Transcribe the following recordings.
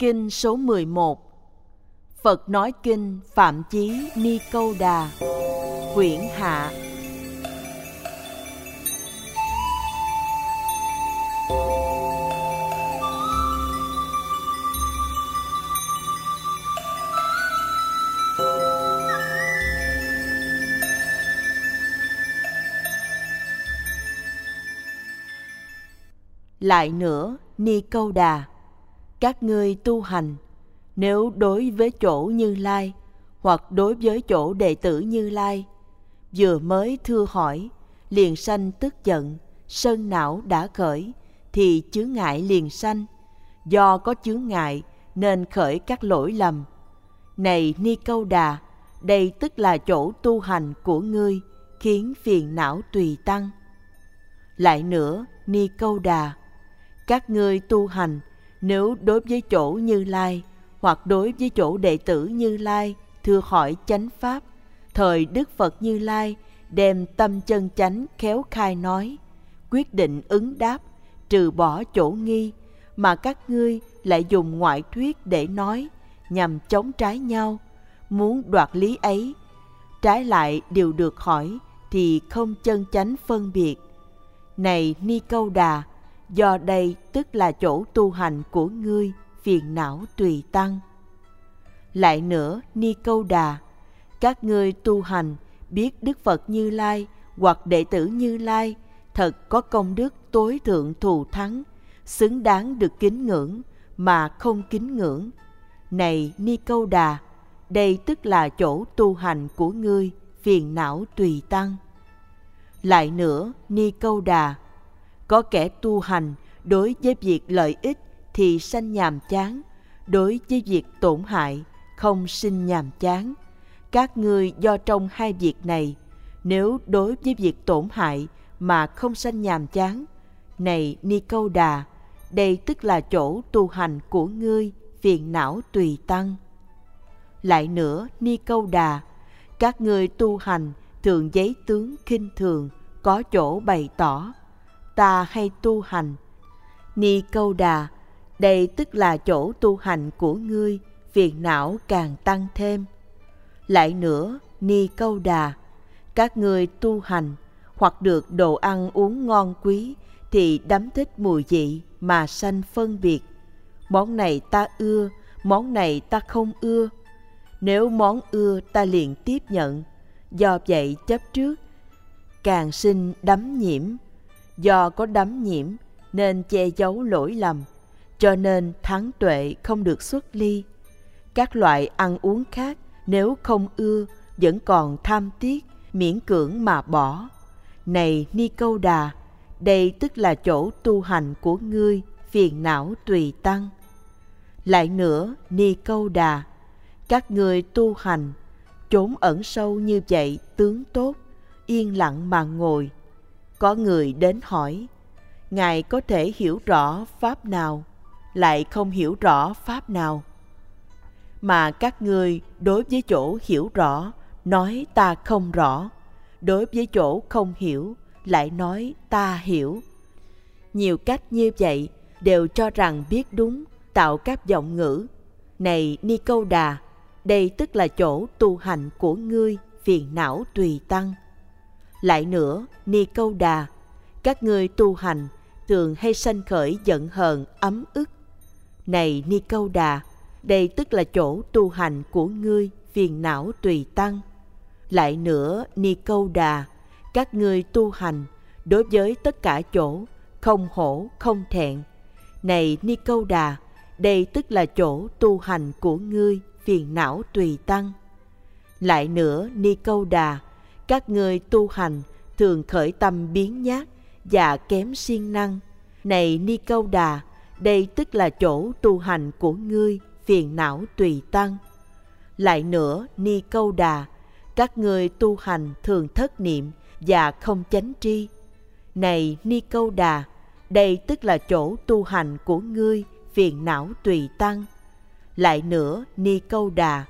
Kinh số 11 Phật nói kinh Phạm Chí Ni Câu Đà. Quyển Hạ. Lại nữa, Ni Câu Đà các ngươi tu hành. Nếu đối với chỗ như lai, hoặc đối với chỗ đệ tử như lai, vừa mới thưa hỏi, liền sanh tức giận sân não đã khởi, thì chướng ngại liền sanh. Do có chướng ngại, nên khởi các lỗi lầm. Này ni câu đà, đây tức là chỗ tu hành của ngươi, khiến phiền não tùy tăng. Lại nữa, ni câu đà, các ngươi tu hành nếu đối với chỗ Như Lai hoặc đối với chỗ đệ tử Như Lai thưa hỏi chánh pháp, thời Đức Phật Như Lai đem tâm chân chánh khéo khai nói, quyết định ứng đáp, trừ bỏ chỗ nghi, mà các ngươi lại dùng ngoại thuyết để nói, nhằm chống trái nhau, muốn đoạt lý ấy. Trái lại điều được hỏi thì không chân chánh phân biệt. Này Ni Câu Đà, do đây tức là chỗ tu hành của ngươi, phiền não tùy tăng. Lại nữa, ni câu đà, các ngươi tu hành, biết đức phật như lai hoặc đệ tử như lai thật có công đức tối thượng thù thắng, xứng đáng được kính ngưỡng mà không kính ngưỡng. Này ni câu đà, đây tức là chỗ tu hành của ngươi, phiền não tùy tăng. Lại nữa, ni câu đà có kẻ tu hành đối với việc lợi ích thì sanh nhàm chán, đối với việc tổn hại không sinh nhàm chán. Các ngươi do trong hai việc này, nếu đối với việc tổn hại mà không sanh nhàm chán, này Ni Câu Đà, đây tức là chỗ tu hành của ngươi, phiền não tùy tăng. Lại nữa, Ni Câu Đà, các ngươi tu hành thường giấy tướng khinh thường, có chỗ bày tỏ, ta hay tu hành. Ni câu đà, đây tức là chỗ tu hành của ngươi, phiền não càng tăng thêm. Lại nữa, ni câu đà, các ngươi tu hành hoặc được đồ ăn uống ngon quý thì đắm thích mùi vị mà sanh phân biệt. Món này ta ưa, món này ta không ưa. Nếu món ưa ta liền tiếp nhận, do vậy chấp trước, càng sinh đắm nhiễm do có đắm nhiễm nên che giấu lỗi lầm, cho nên thắng tuệ không được xuất ly. Các loại ăn uống khác nếu không ưa vẫn còn tham tiếc, miễn cưỡng mà bỏ. Này Ni Câu Đà, đây tức là chỗ tu hành của ngươi, phiền não tùy tăng. Lại nữa, Ni Câu Đà, các ngươi tu hành, trốn ẩn sâu như vậy tướng tốt, yên lặng mà ngồi, có người đến hỏi, ngài có thể hiểu rõ pháp nào, lại không hiểu rõ pháp nào? Mà các ngươi đối với chỗ hiểu rõ, nói ta không rõ. Đối với chỗ không hiểu, lại nói ta hiểu. Nhiều cách như vậy đều cho rằng biết đúng, tạo các giọng ngữ. Này ni câu đà, đây tức là chỗ tu hành của ngươi, phiền não tùy tăng lại nữa, Ni Câu Đà, các ngươi tu hành thường hay sanh khởi giận hờn, ấm ức. Này Ni Câu Đà, đây tức là chỗ tu hành của ngươi, phiền não tùy tăng. Lại nữa, Ni Câu Đà, các ngươi tu hành đối với tất cả chỗ, không hổ, không thẹn. Này Ni Câu Đà, đây tức là chỗ tu hành của ngươi, phiền não tùy tăng. Lại nữa, Ni Câu Đà, các người tu hành thường khởi tâm biến nhát và kém siêng năng. Này Ni Câu Đà, đây tức là chỗ tu hành của ngươi, phiền não tùy tăng. Lại nữa, Ni Câu Đà, các người tu hành thường thất niệm và không chánh tri. Này Ni Câu Đà, đây tức là chỗ tu hành của ngươi, phiền não tùy tăng. Lại nữa, Ni Câu Đà,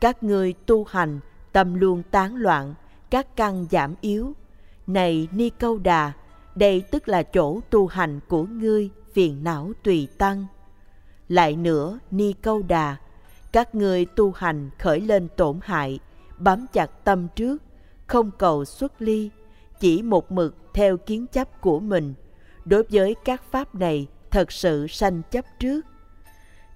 các ngươi tu hành tâm luôn tán loạn, các căn giảm yếu. Này Ni Câu Đà, đây tức là chỗ tu hành của ngươi, phiền não tùy tăng. Lại nữa, Ni Câu Đà, các ngươi tu hành khởi lên tổn hại, bám chặt tâm trước, không cầu xuất ly, chỉ một mực theo kiến chấp của mình. Đối với các pháp này, thật sự sanh chấp trước.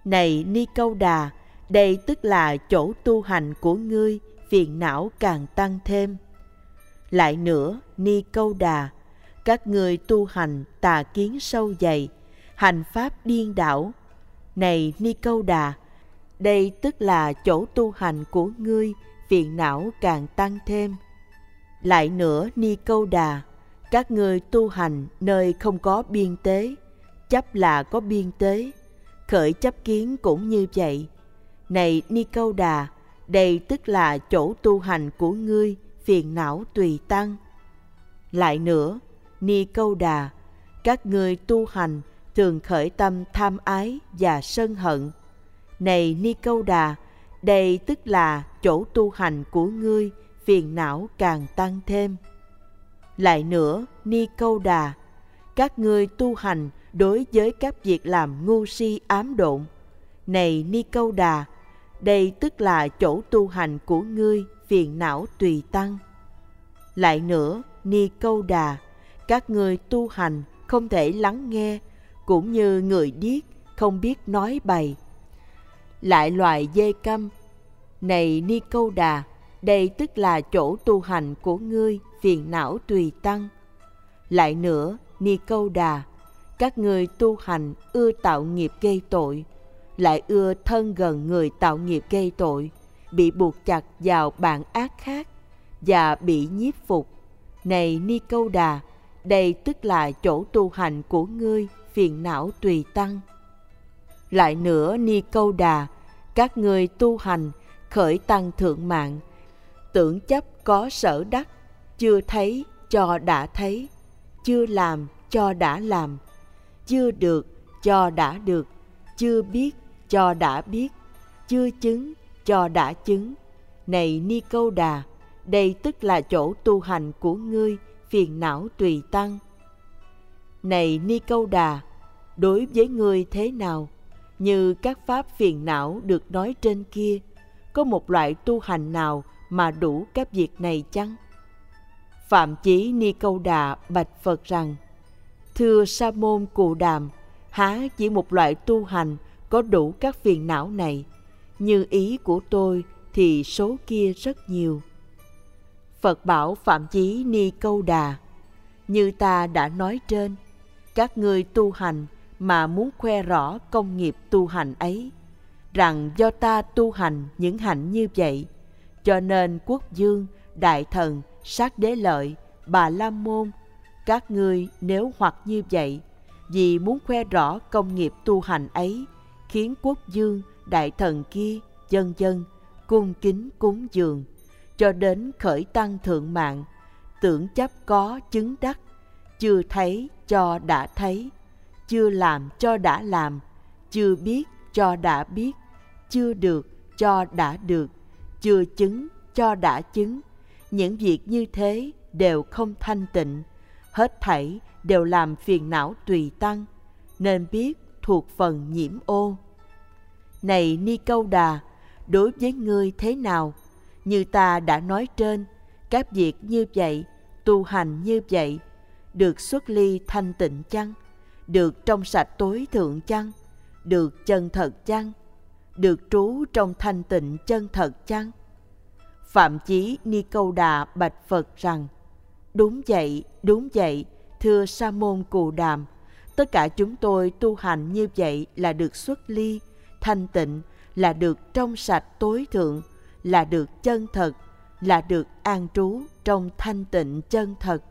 Này Ni Câu Đà, đây tức là chỗ tu hành của ngươi, phiền não càng tăng thêm. Lại nữa, Ni Câu Đà, các người tu hành tà kiến sâu dày, hành pháp điên đảo. Này Ni Câu Đà, đây tức là chỗ tu hành của ngươi, phiền não càng tăng thêm. Lại nữa Ni Câu Đà, các ngươi tu hành nơi không có biên tế, chấp là có biên tế, khởi chấp kiến cũng như vậy. Này Ni Câu Đà, đây tức là chỗ tu hành của ngươi, phiền não tùy tăng. Lại nữa, Ni Câu Đà, các ngươi tu hành thường khởi tâm tham ái và sân hận. Này Ni Câu Đà, đây tức là chỗ tu hành của ngươi, phiền não càng tăng thêm. Lại nữa, Ni Câu Đà, các ngươi tu hành đối với các việc làm ngu si ám độn. Này Ni Câu Đà, đây tức là chỗ tu hành của ngươi, phiền não tùy tăng. Lại nữa, Ni Câu Đà, các ngươi tu hành không thể lắng nghe, cũng như người điếc không biết nói bày. Lại loài dê câm, này Ni Câu Đà, đây tức là chỗ tu hành của ngươi, phiền não tùy tăng. Lại nữa, Ni Câu Đà, các ngươi tu hành ưa tạo nghiệp gây tội, lại ưa thân gần người tạo nghiệp gây tội, bị buộc chặt vào bạn ác khác và bị nhiếp phục. Này Ni Câu Đà, đây tức là chỗ tu hành của ngươi, phiền não tùy tăng. Lại nữa Ni Câu Đà, các ngươi tu hành khởi tăng thượng mạng, tưởng chấp có sở đắc, chưa thấy cho đã thấy, chưa làm cho đã làm, chưa được cho đã được, chưa biết cho đã biết, chưa chứng cho đã chứng. Này Ni Câu Đà, đây tức là chỗ tu hành của ngươi, phiền não tùy tăng. Này Ni Câu Đà, đối với ngươi thế nào? Như các pháp phiền não được nói trên kia, có một loại tu hành nào mà đủ các việc này chăng? Phạm Chí Ni Câu Đà bạch Phật rằng, Thưa Sa môn Cụ Đàm, há chỉ một loại tu hành có đủ các phiền não này, như ý của tôi thì số kia rất nhiều. Phật bảo Phạm Chí Ni Câu Đà, như ta đã nói trên, các ngươi tu hành mà muốn khoe rõ công nghiệp tu hành ấy, rằng do ta tu hành những hạnh như vậy, cho nên quốc dương, đại thần, sát đế lợi, bà la môn, các ngươi nếu hoặc như vậy, vì muốn khoe rõ công nghiệp tu hành ấy, khiến quốc dương, đại thần kia, dân dân, cung kính cúng dường, cho đến khởi tăng thượng mạng, tưởng chấp có chứng đắc, chưa thấy cho đã thấy, chưa làm cho đã làm, chưa biết cho đã biết, chưa được cho đã được, chưa chứng cho đã chứng. Những việc như thế đều không thanh tịnh, hết thảy đều làm phiền não tùy tăng, nên biết thuộc phần nhiễm ô. Này Ni Câu Đà, đối với ngươi thế nào? Như ta đã nói trên, các việc như vậy, tu hành như vậy, được xuất ly thanh tịnh chăng? Được trong sạch tối thượng chăng? Được chân thật chăng? Được trú trong thanh tịnh chân thật chăng? Phạm Chí Ni Câu Đà bạch Phật rằng, Đúng vậy, đúng vậy, thưa Sa môn Cù Đàm, tất cả chúng tôi tu hành như vậy là được xuất ly, thanh tịnh, là được trong sạch tối thượng, là được chân thật, là được an trú trong thanh tịnh chân thật.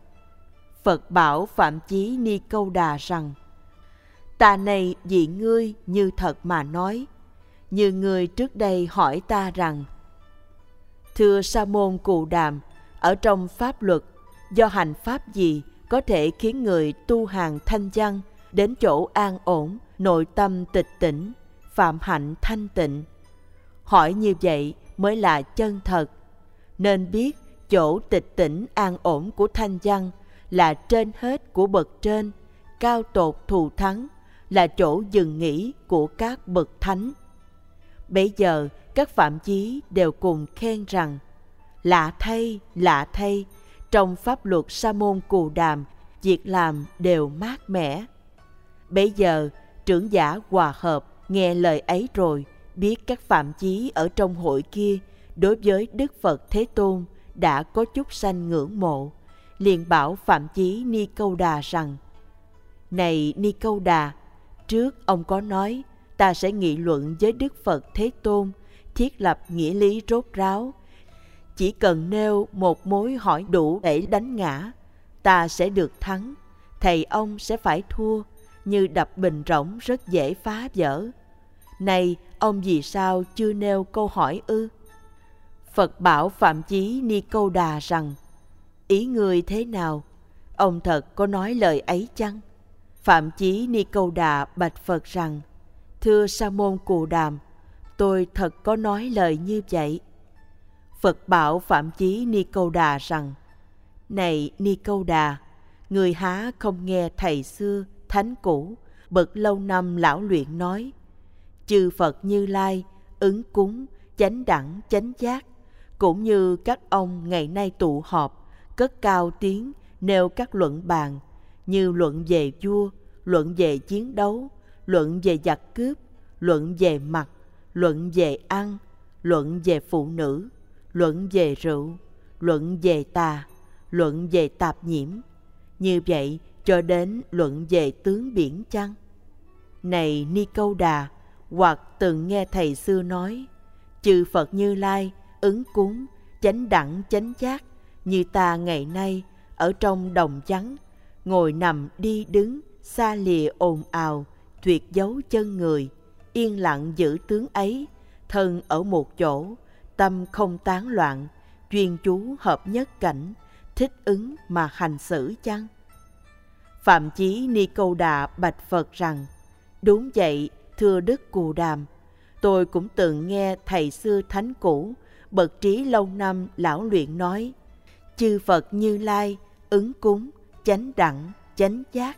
Phật bảo Phạm Chí Ni Câu Đà rằng, Ta này vị ngươi như thật mà nói, như ngươi trước đây hỏi ta rằng, Thưa Sa môn Cụ Đàm, ở trong pháp luật, do hành pháp gì có thể khiến người tu hàng thanh văn đến chỗ an ổn, nội tâm tịch tỉnh, phạm hạnh thanh tịnh? Hỏi như vậy mới là chân thật. Nên biết chỗ tịch tỉnh an ổn của thanh văn là trên hết của bậc trên, cao tột thù thắng, là chỗ dừng nghỉ của các bậc thánh. Bây giờ các phạm chí đều cùng khen rằng lạ thay, lạ thay, trong pháp luật sa môn cù đàm, việc làm đều mát mẻ. Bây giờ trưởng giả hòa hợp nghe lời ấy rồi, biết các phạm chí ở trong hội kia đối với Đức Phật Thế Tôn đã có chút sanh ngưỡng mộ, liền bảo phạm chí Ni Câu Đà rằng Này Ni Câu Đà, trước ông có nói ta sẽ nghị luận với Đức Phật Thế Tôn, thiết lập nghĩa lý rốt ráo. Chỉ cần nêu một mối hỏi đủ để đánh ngã, ta sẽ được thắng, thầy ông sẽ phải thua, như đập bình rỗng rất dễ phá vỡ. Này, ông vì sao chưa nêu câu hỏi ư? Phật bảo Phạm Chí Ni Câu Đà rằng, ý người thế nào? Ông thật có nói lời ấy chăng? Phạm Chí Ni Câu Đà bạch Phật rằng, Thưa Sa môn Cù Đàm, tôi thật có nói lời như vậy. Phật bảo Phạm Chí Ni Câu Đà rằng, Này Ni Câu Đà, người há không nghe thầy xưa, thánh cũ, bậc lâu năm lão luyện nói, chư Phật Như Lai, ứng cúng, chánh đẳng, chánh giác, cũng như các ông ngày nay tụ họp, cất cao tiếng, nêu các luận bàn, như luận về vua, luận về chiến đấu, luận về giặc cướp, luận về mặt, luận về ăn, luận về phụ nữ, luận về rượu, luận về tà, luận về tạp nhiễm. Như vậy cho đến luận về tướng biển chăng? Này Ni Câu Đà, hoặc từng nghe thầy xưa nói, chư Phật Như Lai, ứng cúng, chánh đẳng chánh giác, như ta ngày nay ở trong đồng trắng, ngồi nằm đi đứng, xa lìa ồn ào, tuyệt giấu chân người, yên lặng giữ tướng ấy, thân ở một chỗ, tâm không tán loạn, chuyên chú hợp nhất cảnh, thích ứng mà hành xử chăng? Phạm Chí Ni Câu Đà bạch Phật rằng, đúng vậy, thưa Đức Cù Đàm, tôi cũng từng nghe thầy xưa thánh cũ, bậc trí lâu năm lão luyện nói, chư Phật như lai, ứng cúng, chánh đẳng, chánh giác.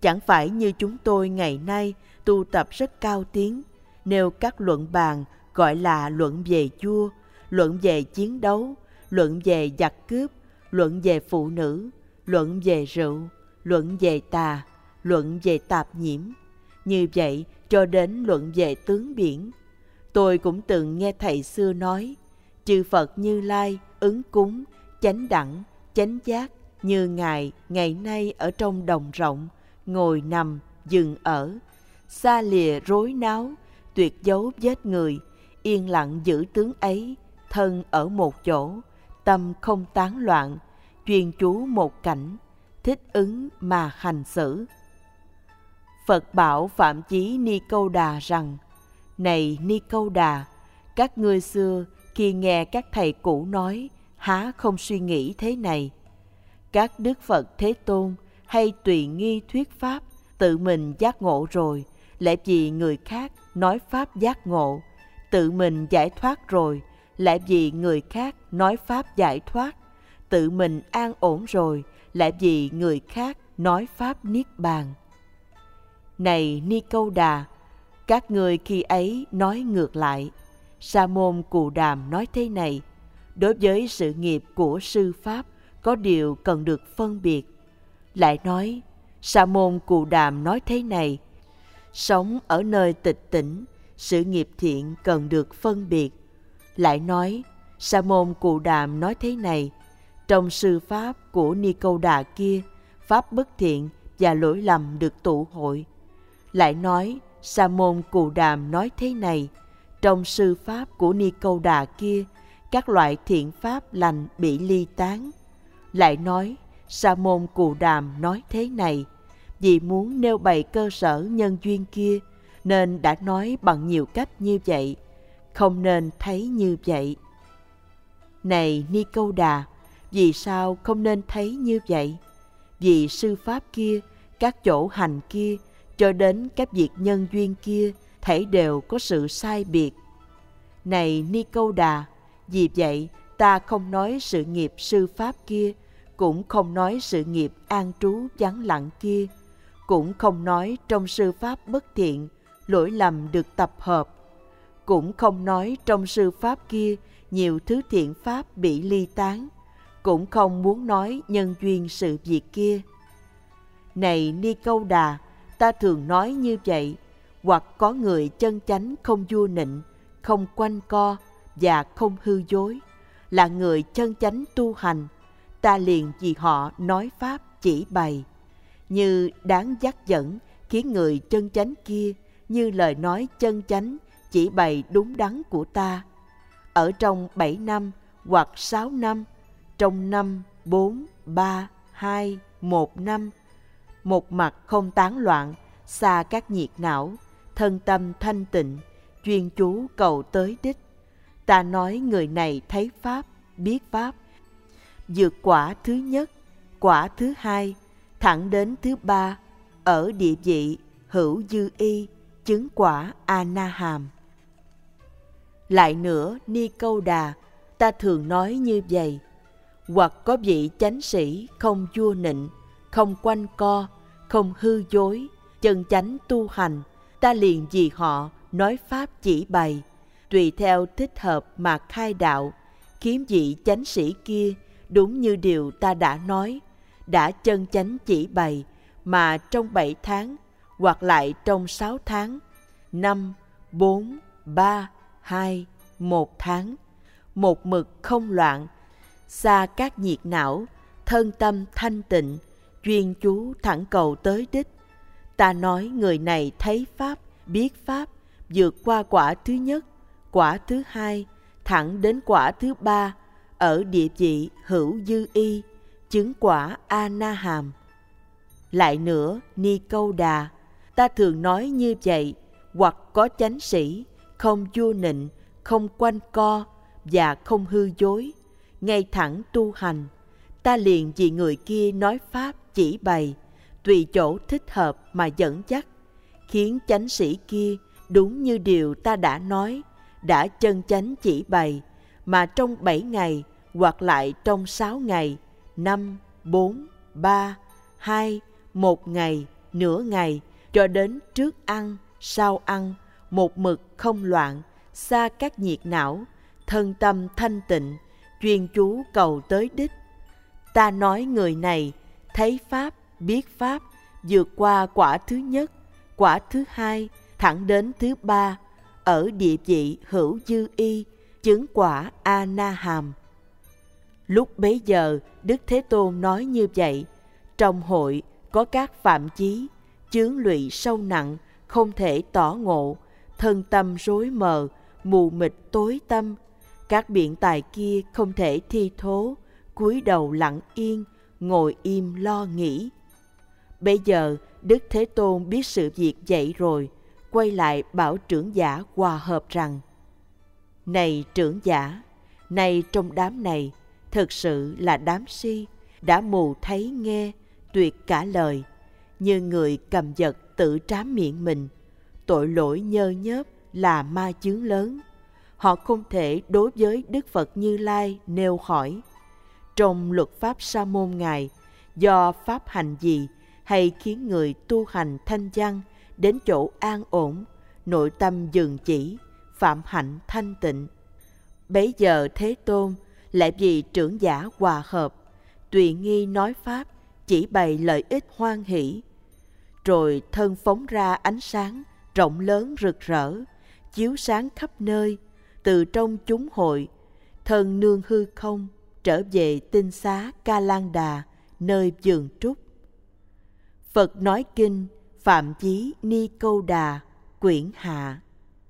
Chẳng phải như chúng tôi ngày nay tu tập rất cao tiến, nêu các luận bàn gọi là luận về vua, luận về chiến đấu, luận về giặc cướp, luận về phụ nữ, luận về rượu, luận về tà, luận về tạp nhiễm. Như vậy cho đến luận về tướng biển. Tôi cũng từng nghe thầy xưa nói, chư Phật như Lai, ứng cúng, chánh đẳng, chánh giác như Ngài ngày nay ở trong đồng rộng, ngồi nằm, dừng ở, xa lìa rối náo, tuyệt dấu vết người, yên lặng giữ tướng ấy, thân ở một chỗ, tâm không tán loạn, chuyên chú một cảnh, thích ứng mà hành xử. Phật bảo Phạm Chí Ni Câu Đà rằng, Này Ni Câu Đà, các ngươi xưa khi nghe các thầy cũ nói, há không suy nghĩ thế này. Các Đức Phật Thế Tôn hay tùy nghi thuyết Pháp, tự mình giác ngộ rồi, lại vì người khác nói Pháp giác ngộ, tự mình giải thoát rồi, lại vì người khác nói Pháp giải thoát, tự mình an ổn rồi, lại vì người khác nói Pháp Niết Bàn. Này Ni Câu Đà, các người khi ấy nói ngược lại. Sa môn Cù Đàm nói thế này, đối với sự nghiệp của sư Pháp có điều cần được phân biệt. Lại nói, Sa môn Cù Đàm nói thế này, sống ở nơi tịch tỉnh, sự nghiệp thiện cần được phân biệt. Lại nói, Sa môn Cù Đàm nói thế này, trong sư Pháp của Ni Câu Đà kia, Pháp bất thiện và lỗi lầm được tụ hội. Lại nói, Sa môn Cù Đàm nói thế này, trong sư Pháp của Ni Câu Đà kia, các loại thiện Pháp lành bị ly tán. Lại nói, Sa môn Cù Đàm nói thế này, vì muốn nêu bày cơ sở nhân duyên kia, nên đã nói bằng nhiều cách như vậy, không nên thấy như vậy. Này Ni Câu Đà, vì sao không nên thấy như vậy? Vì sư pháp kia, các chỗ hành kia, cho đến các việc nhân duyên kia, thể đều có sự sai biệt. Này Ni Câu Đà, vì vậy ta không nói sự nghiệp sư pháp kia, cũng không nói sự nghiệp an trú vắng lặng kia, cũng không nói trong sư pháp bất thiện lỗi lầm được tập hợp cũng không nói trong sư pháp kia nhiều thứ thiện pháp bị ly tán cũng không muốn nói nhân duyên sự việc kia này ni câu đà ta thường nói như vậy, hoặc có người chân chánh không vua nịnh, không quanh co và không hư dối, là người chân chánh tu hành, ta liền vì họ nói pháp chỉ bày. Như đáng dắt dẫn, khiến người chân chánh kia, như lời nói chân chánh chỉ bày đúng đắn của ta. Ở trong bảy năm hoặc sáu năm, trong năm bốn, ba, hai, một năm một mặt không tán loạn, xa các nhiệt não, thân tâm thanh tịnh, chuyên chú cầu tới đích. Ta nói người này thấy pháp, biết pháp. Dược quả thứ nhất, quả thứ hai, thẳng đến thứ ba, ở địa vị hữu dư y, chứng quả a na hàm lại nữa, ni câu đà, ta thường nói như vậy, hoặc có vị chánh sĩ không vua nịnh không quanh co, không hư dối, chân chánh tu hành, ta liền vì họ nói pháp chỉ bày, tùy theo thích hợp mà khai đạo, kiếm vị chánh sĩ kia đúng như điều ta đã nói, đã chân chánh chỉ bày mà trong bảy tháng hoặc lại trong sáu tháng, năm, bốn, ba, hai, một tháng, một mực không loạn, xa các nhiệt não, thân tâm thanh tịnh chuyên chú thẳng cầu tới đích. Ta nói người này thấy pháp, biết pháp, vượt qua quả thứ nhất, quả thứ hai, thẳng đến quả thứ ba, ở địa vị hữu dư y, chứng quả a na hàm lại nữa, ni câu đà, ta thường nói như vậy, hoặc có chánh sĩ, không vua nịnh, không quanh co và không hư dối, ngay thẳng tu hành. Ta liền vì người kia nói pháp chỉ bày, tùy chỗ thích hợp mà dẫn dắt, khiến chánh sĩ kia đúng như điều ta đã nói, đã chân chánh chỉ bày, mà trong bảy ngày hoặc lại trong sáu ngày, năm, bốn, ba, hai, một ngày, nửa ngày, cho đến trước ăn, sau ăn, một mực không loạn, xa các nhiệt não, thân tâm thanh tịnh, chuyên chú cầu tới đích. Ta nói người này thấy pháp, biết pháp, vượt qua quả thứ nhất, quả thứ hai, thẳng đến thứ ba, ở địa vị hữu dư y, chứng quả a na hàm lúc bấy giờ, đức thế tôn nói như vậy, trong hội có các phạm chí, chướng lụy sâu nặng, không thể tỏ ngộ, thân tâm rối mờ, mù mịt tối tâm, các biện tài kia không thể thi thố, cúi đầu lặng yên ngồi im lo nghĩ. Bây giờ, đức thế tôn biết sự việc vậy rồi, quay lại bảo trưởng giả hòa hợp rằng, này trưởng giả này trong đám này thực sự là đám si, đã mù thấy nghe, tuyệt cả lời. Như người cầm vật tự trám miệng mình, tội lỗi nhơ nhớp là ma chướng lớn. Họ không thể đối với đức phật như lai nêu hỏi trong luật pháp sa môn ngài, do pháp hành gì hay khiến người tu hành thanh văn đến chỗ an ổn, nội tâm dừng chỉ, phạm hạnh thanh tịnh. Bấy giờ thế tôn lại vì trưởng giả hòa hợp, tùy nghi nói pháp, chỉ bày lợi ích hoan hỷ. Rồi thân phóng ra ánh sáng rộng lớn rực rỡ, chiếu sáng khắp nơi, từ trong chúng hội, thân nương hư không trở về tinh xá ca lan đà nơi vườn trúc. Phật nói kinh phạm chí ni câu đà, quyển hạ.